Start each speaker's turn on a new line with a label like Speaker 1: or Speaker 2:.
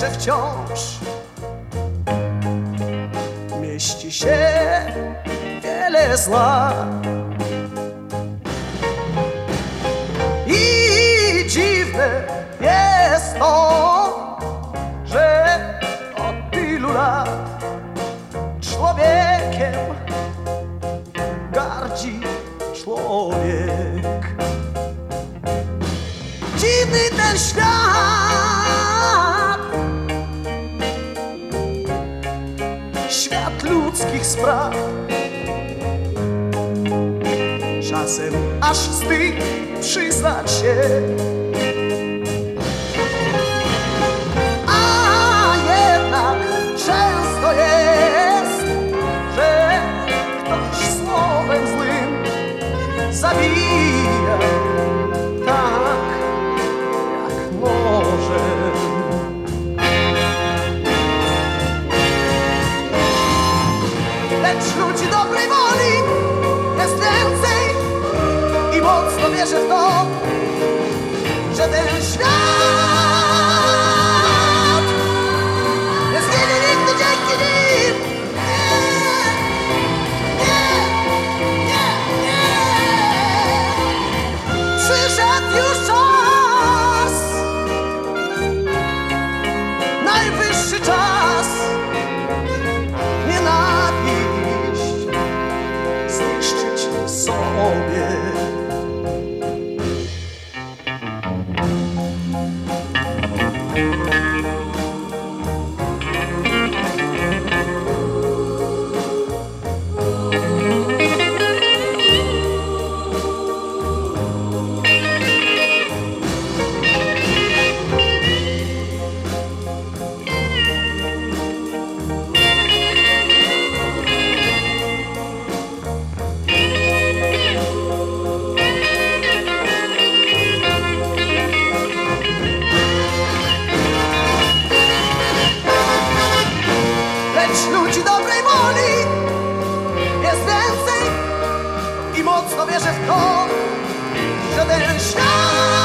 Speaker 1: wciąż mieści się wiele zła. I dziwne jest to, że od tylu lat człowiekiem gardzi człowiek. Dziwny ten świat, świat ludzkich spraw. Czasem aż wstyd przyznać się. A jednak często jest, że ktoś słowem złym zabija dobrej woli jest więcej i mocno wierzę w to, że ten świat i mocno wierzę w to, że ten świat